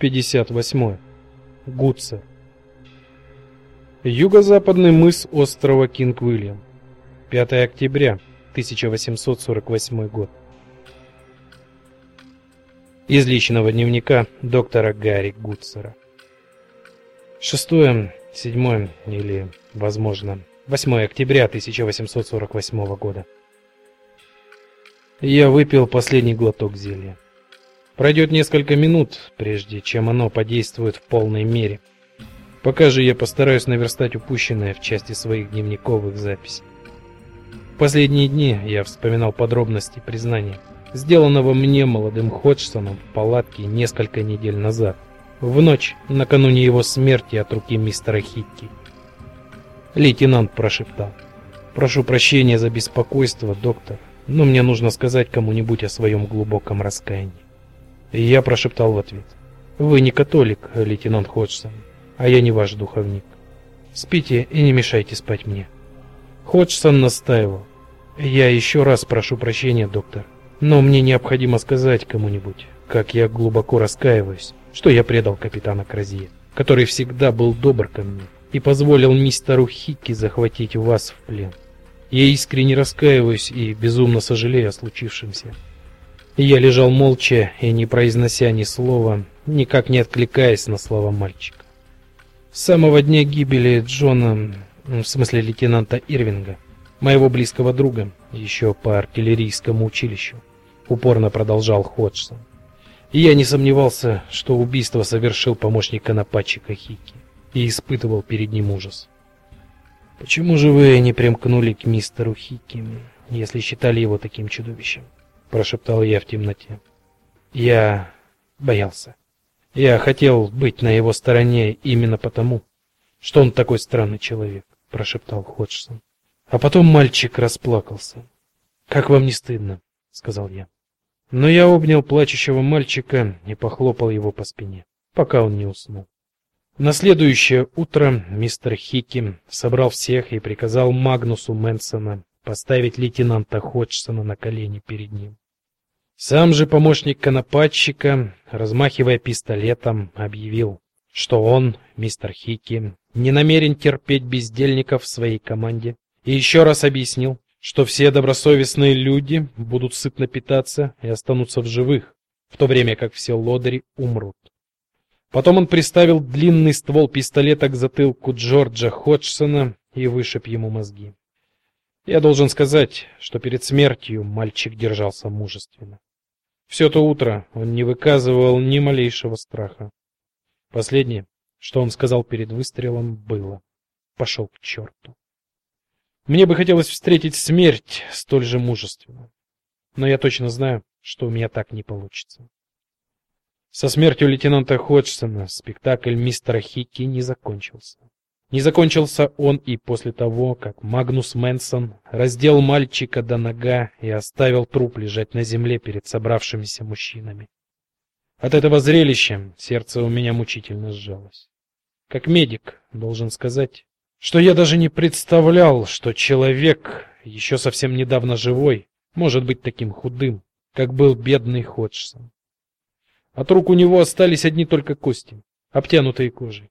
58. Гудса. Юго-западный мыс острова Кинг-Уильям. 5 октября 1848 год. Из личного дневника доктора Гарри Гудсера. 6, 7 или, возможно, 8 октября 1848 года. Я выпил последний глоток зелья. Пройдет несколько минут, прежде чем оно подействует в полной мере. Пока же я постараюсь наверстать упущенное в части своих дневниковых записей. В последние дни я вспоминал подробности признания, сделанного мне молодым Ходжсоном в палатке несколько недель назад, в ночь накануне его смерти от руки мистера Хитти. Лейтенант прошептал: "Прошу прощения за беспокойство, доктор, но мне нужно сказать кому-нибудь о своем глубоком раскаянии". Я прошептал в ответ: "Вы не католик, лейтенант Ходжсон, а я не ваш духовник. Спите и не мешайте спать мне". Ходжсон настаивал: "Я еще раз прошу прощения, доктор, но мне необходимо сказать кому-нибудь, как я глубоко раскаиваюсь, что я предал капитана Кразье, который всегда был добр ко мне и позволил мистеру Хикки захватить вас в плен. Я искренне раскаиваюсь и безумно сожалею о случившемся. Я лежал молча и не произнося ни слова, никак не откликаясь на слова мальчика. С самого дня гибели Джона, в смысле лейтенанта Ирвинга, моего близкого друга, еще по артиллерийскому училищу, упорно продолжал Ходжсон. И я не сомневался, что убийство совершил помощник конопатчика Хики, и испытывал перед ним ужас. Почему же вы не примкнули к мистеру Хики, если считали его таким чудовищем? Прошептал я в темноте. Я боялся. Я хотел быть на его стороне именно потому, что он такой странный человек, прошептал Ходжсон. А потом мальчик расплакался. Как вам не стыдно, сказал я. Но я обнял плачущего мальчика и похлопал его по спине, пока он не уснул. На следующее утро мистер Хикки собрал всех и приказал Магнусу Мэнсона поставить лейтенанта Ходжсона на колени перед ним. Сам же помощник конопатчика, размахивая пистолетом, объявил, что он, мистер Хики, не намерен терпеть бездельников в своей команде, и еще раз объяснил, что все добросовестные люди будут сытно питаться и останутся в живых, в то время как все лодыри умрут. Потом он приставил длинный ствол пистолета к затылку Джорджа Ходжсона и вышиб ему мозги. Я должен сказать, что перед смертью мальчик держался мужественно. Все то утро он не выказывал ни малейшего страха. Последнее, что он сказал перед выстрелом, было: «Пошел к черту». Мне бы хотелось встретить смерть столь же мужественно, но я точно знаю, что у меня так не получится. Со смертью лейтенанта Ходжсона спектакль мистера Хикки не закончился. Не закончился он и после того, как Магнус Мэнсон раздел мальчика до нога и оставил труп лежать на земле перед собравшимися мужчинами. От этого зрелища сердце у меня мучительно сжалось. Как медик должен сказать, что я даже не представлял, что человек, еще совсем недавно живой, может быть таким худым, как был бедный Ходжсон. От рук у него остались одни только кости, обтянутые кожей.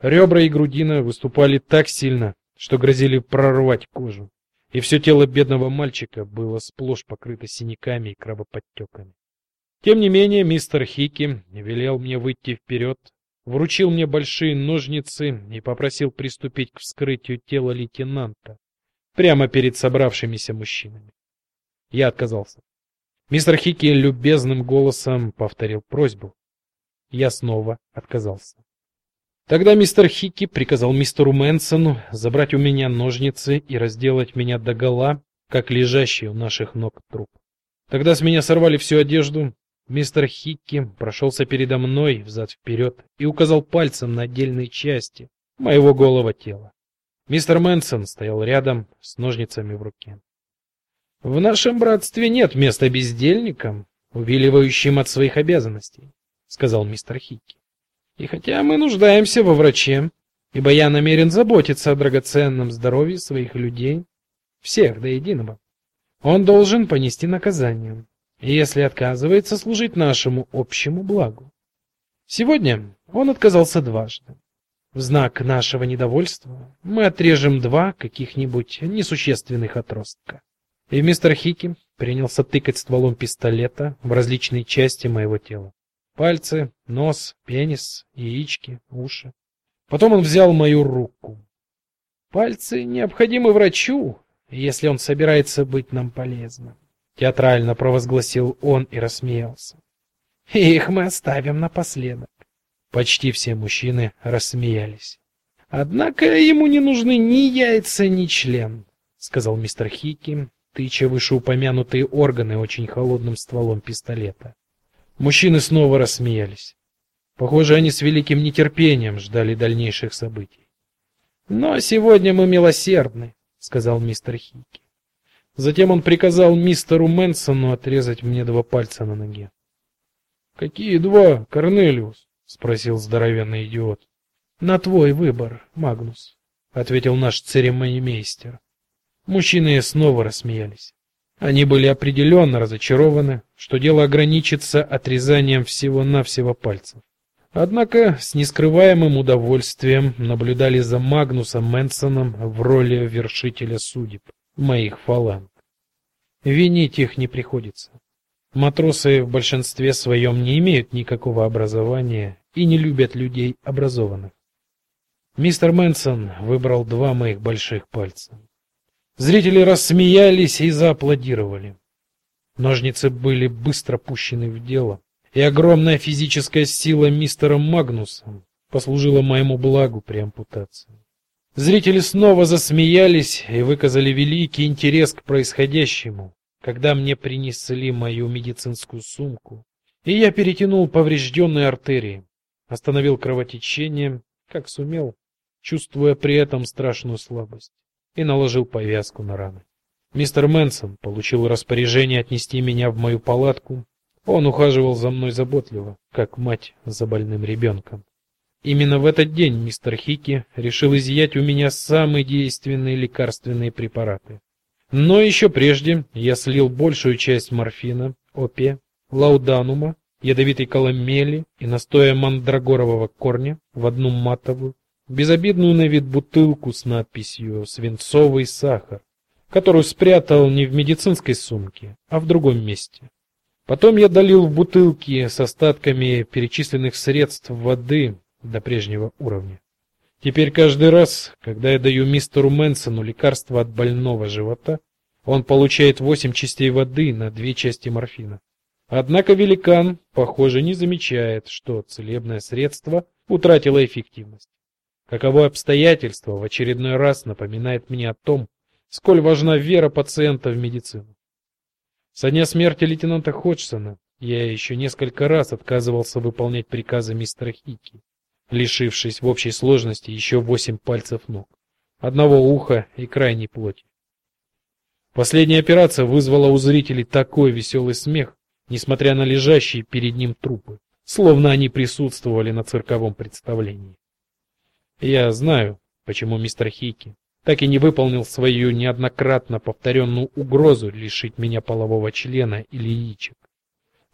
Ребра и грудина выступали так сильно, что грозили прорвать кожу, и все тело бедного мальчика было сплошь покрыто синяками и кровоподтеками. Тем не менее, мистер Хики велел мне выйти вперед, вручил мне большие ножницы и попросил приступить к вскрытию тела лейтенанта прямо перед собравшимися мужчинами. Я отказался. Мистер Хики любезным голосом повторил просьбу. Я снова отказался. Тогда мистер Хикки приказал мистеру Мэнсону забрать у меня ножницы и разделать меня догола, как лежащий у наших ног труп. Тогда с меня сорвали всю одежду. Мистер Хикки прошелся передо мной взад вперед и указал пальцем на отдельные части моего голого тела. Мистер Мэнсон стоял рядом с ножницами в руке. В нашем братстве нет места бездельникам, увиливающим от своих обязанностей, сказал мистер Хикки. И хотя мы нуждаемся во враче, ибо я намерен заботиться о драгоценном здоровье своих людей, всех до единого, он должен понести наказание, если отказывается служить нашему общему благу. Сегодня он отказался дважды. В знак нашего недовольства мы отрежем два каких-нибудь несущественных отростка. И мистер Хики принялся тыкать стволом пистолета в различные части моего тела. Пальцы, нос, пенис, яички, уши. Потом он взял мою руку. Пальцы необходимы врачу, если он собирается быть нам полезным, театрально провозгласил он и рассмеялся. Их мы оставим напоследок. Почти все мужчины рассмеялись. Однако ему не нужны ни яйца, ни член, сказал мистер Хики, тыча вышеупомянутые органы очень холодным стволом пистолета. Мужчины снова рассмеялись. Похоже, они с великим нетерпением ждали дальнейших событий. Но сегодня мы милосердны, сказал мистер Хики. Затем он приказал мистеру Мэнсону отрезать мне два пальца на ноге. Какие два, Корнелиус? спросил здоровенный идиот. На твой выбор, Магнус, ответил наш церемонимейстер. Мужчины снова рассмеялись. Они были определенно разочарованы, что дело ограничится отрезанием всего-навсего пальцев. Однако с нескрываемым удовольствием наблюдали за Магнусом Мэнсоном в роли вершителя судеб моих фаланг. Винить их не приходится. Матросы в большинстве своем не имеют никакого образования и не любят людей образованных. Мистер Мэнсон выбрал два моих больших пальца. Зрители рассмеялись и зааплодировали. Ножницы были быстро пущены в дело, и огромная физическая сила мистера Магнуса послужила моему благу при ампутации. Зрители снова засмеялись и выказали великий интерес к происходящему, когда мне принесли мою медицинскую сумку, и я перетянул поврежденные артерии, остановил кровотечение, как сумел, чувствуя при этом страшную слабость, и наложил повязку на раны. Мистер Мэнсон получил распоряжение отнести меня в мою палатку. Он ухаживал за мной заботливо, как мать за больным ребенком. Именно в этот день мистер Хики решил изъять у меня самые действенные лекарственные препараты. Но еще прежде я слил большую часть морфина, опия, лауданума, ядовитой коломели и настоя мандрагорового корня в одну матовую, безобидную на вид бутылку с надписью «Свинцовый сахар», которую спрятал не в медицинской сумке, а в другом месте. Потом я долил в бутылки с остатками перечисленных средств воды до прежнего уровня. Теперь каждый раз, когда я даю мистеру Мэнсону лекарство от больного живота, он получает 8 частей воды на 2 части морфина. Однако великан, похоже, не замечает, что целебное средство утратило эффективность. Каково обстоятельство в очередной раз напоминает мне о том, сколь важна вера пациента в медицину. Со дня смерти лейтенанта Ходжсона я еще несколько раз отказывался выполнять приказы мистера Хики лишившись в общей сложности еще восемь пальцев ног, одного уха и крайней плоти. Последняя операция вызвала у зрителей такой веселый смех, несмотря на лежащие перед ним трупы, словно они присутствовали на цирковом представлении. Я знаю, почему мистер Хики так и не выполнил свою неоднократно повторенную угрозу лишить меня полового члена или яичек.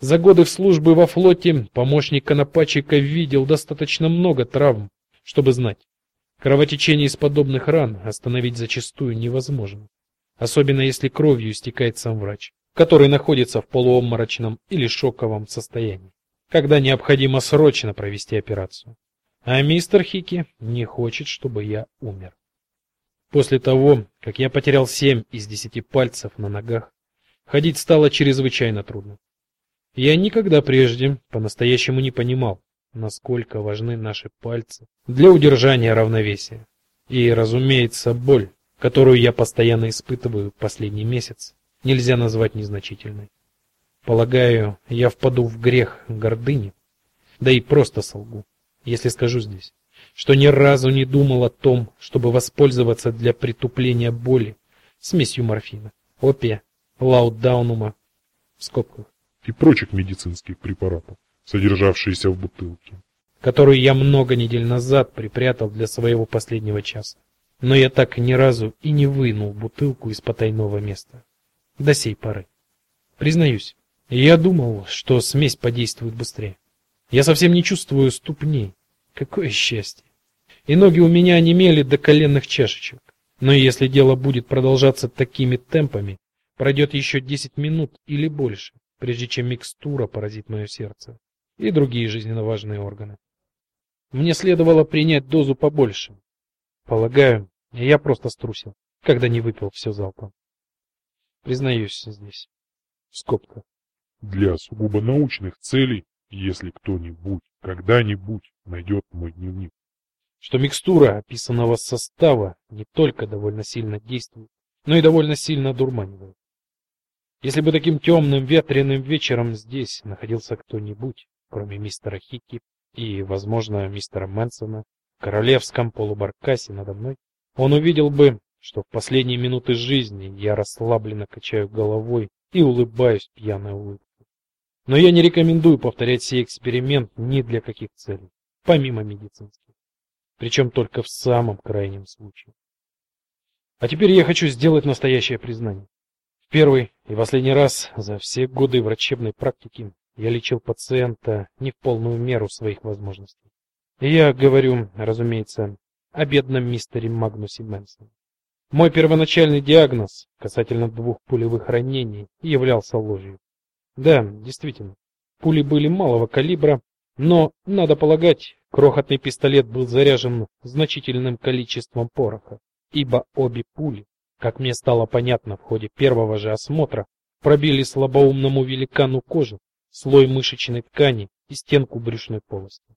За годы службы во флоте помощник конопатчика видел достаточно много травм, чтобы знать, кровотечение из подобных ран остановить зачастую невозможно, особенно если кровью истекает сам врач, который находится в полуобморочном или шоковом состоянии, когда необходимо срочно провести операцию. А мистер Хики не хочет, чтобы я умер. После того, как я потерял семь из десяти пальцев на ногах, ходить стало чрезвычайно трудно. Я никогда прежде по-настоящему не понимал, насколько важны наши пальцы для удержания равновесия. И, разумеется, боль, которую я постоянно испытываю последний месяц, нельзя назвать незначительной. Полагаю, я впаду в грех гордыни, да и просто солгу, если скажу здесь, что ни разу не думал о том, чтобы воспользоваться для притупления боли смесью морфина, опия, лаудаунума в скобках и прочих медицинских препаратов, содержавшиеся в бутылке, которую я много недель назад припрятал для своего последнего часа. Но я так ни разу и не вынул бутылку из потайного места до сей поры. Признаюсь, я думал, что смесь подействует быстрее. Я совсем не чувствую ступней. Какое счастье! И ноги у меня онемели до коленных чашечек. Но если дело будет продолжаться такими темпами, пройдет еще 10 минут или больше, прежде чем микстура поразит мое сердце и другие жизненно важные органы. Мне следовало принять дозу побольше. Полагаю, я просто струсил, когда не выпил все залпом. Признаюсь здесь. В скобках. Для сугубо научных целей, если кто-нибудь когда-нибудь найдет мой дневник. Что микстура описанного состава не только довольно сильно действует, но и довольно сильно дурманивает. Если бы таким темным ветреным вечером здесь находился кто-нибудь, кроме мистера Хикки и, возможно, мистера Мэнсона, в королевском полубаркасе надо мной, он увидел бы, что в последние минуты жизни я расслабленно качаю головой и улыбаюсь пьяной улыбкой. Но я не рекомендую повторять сей эксперимент ни для каких целей, помимо медицинских. Причем только в самом крайнем случае. А теперь я хочу сделать настоящее признание. В первый и последний раз за все годы врачебной практики я лечил пациента не в полную меру своих возможностей. И я говорю, разумеется, о бедном мистере Магнусе Мэнсоне. Мой первоначальный диагноз касательно двух пулевых ранений являлся ложью. Да, действительно, пули были малого калибра, но, надо полагать, крохотный пистолет был заряжен значительным количеством пороха, ибо обе пули, как мне стало понятно в ходе первого же осмотра, пробили слабоумному великану кожу, слой мышечной ткани и стенку брюшной полости.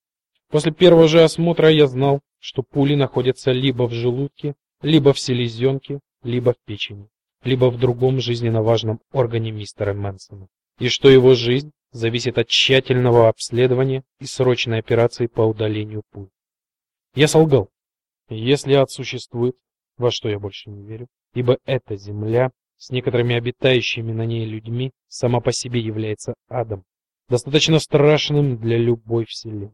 После первого же осмотра я знал, что пули находятся либо в желудке, либо в селезенке, либо в печени, либо в другом жизненно важном органе мистера Мэнсона, и что его жизнь зависит от тщательного обследования и срочной операции по удалению пуль. Я солгал. Если ад существует, во что я больше не верю, ибо эта земля с некоторыми обитающими на ней людьми сама по себе является адом, достаточно страшным для любой вселенной.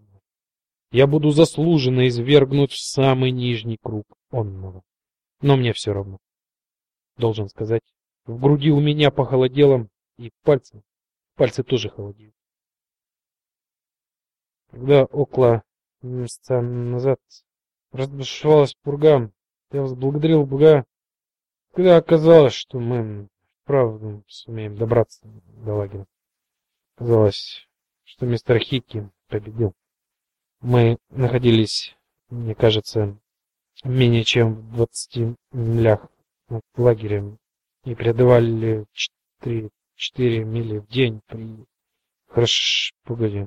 Я буду заслуженно извергнут в самый нижний круг онного. Но мне все равно. Должен сказать, в груди у меня похолодело, и пальцы, пальцы тоже холодеют. Когда около месяца назад разбушевалась пурга, я возблагодарил Бога, когда оказалось, что мы правда сумеем добраться до лагеря. Казалось, что мистер Хикки победил. Мы находились, мне кажется, менее чем в 20 милях от лагеря и преодолевали 4, 4 мили в день при... Хорошо, погоди.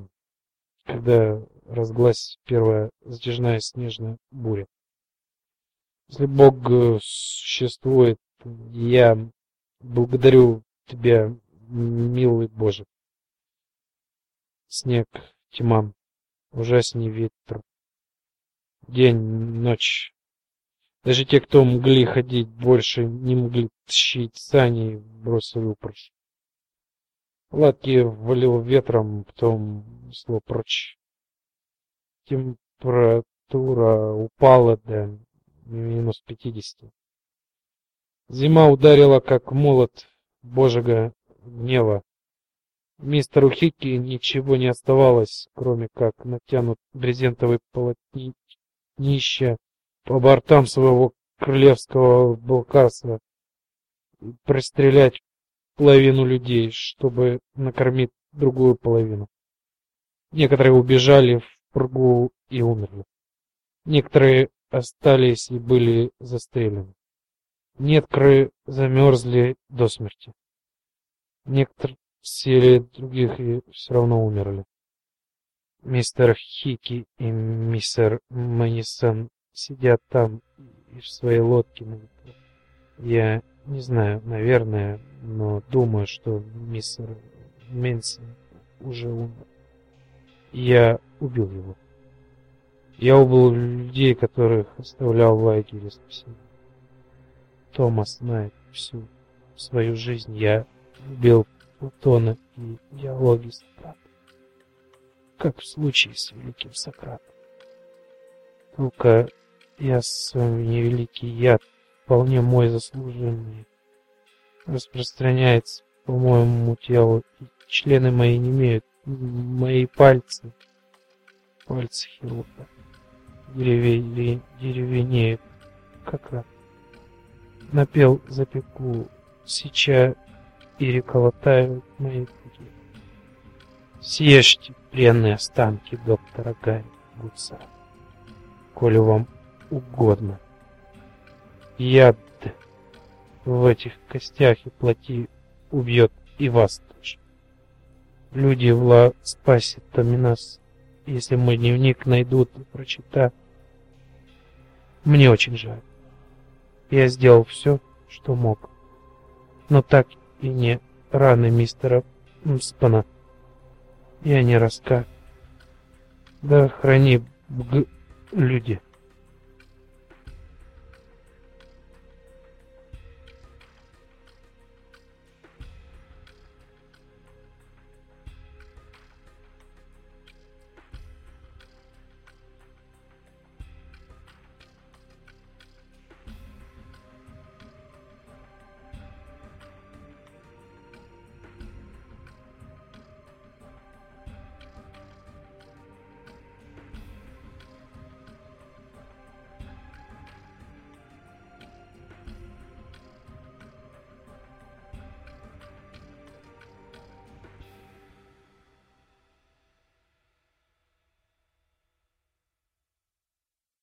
Когда разглась первая затяжная снежная буря. Если Бог существует, я благодарю тебя, милый Боже. Снег, тьма, ужасней ветер. День, ночь, даже те, кто могли ходить больше, не могли тащить сани бросили упрыжь. Латки валил ветром, потом шло прочь. Температура упала до минус пятидесяти. Зима ударила, как молот божьего гнева. Мистеру Хикки ничего не оставалось, кроме как натянуть брезентовый полотнище по бортам своего королевского балкаса и пристрелять половину людей, чтобы накормить другую половину. Некоторые убежали в пургу и умерли. Некоторые остались и были застрелены. Некоторые замерзли до смерти. Некоторые сели, других и все равно умерли. Мистер Хики и мистер Манисон сидят там в своей лодке. Я не знаю, наверное, но думаю, что мистер Менсон уже умер. Я убил его. Я убил людей, которых оставлял в лагере спасибо. Томас знает всю свою жизнь. Я убил Платона и диалоги Сократа. Как в случае с великим Сократом. Только я свой невеликий яд, вполне мой заслуженный, распространяется по моему телу, члены мои не имеют, мои пальцы Пальцы хирурга деревень, деревенеют, как рак. Напел запеку, сеча и мои пути. Съешьте пленные останки доктора Гарри Гудса, коли вам угодно. Яд в этих костях и плоти убьет и вас тоже. Люди в спасе Томинас, если мой дневник найдут и прочитают, мне очень жаль. Я сделал все, что мог. Но так и не раны мистера Мспана. Я не раска. Да храни бг люди.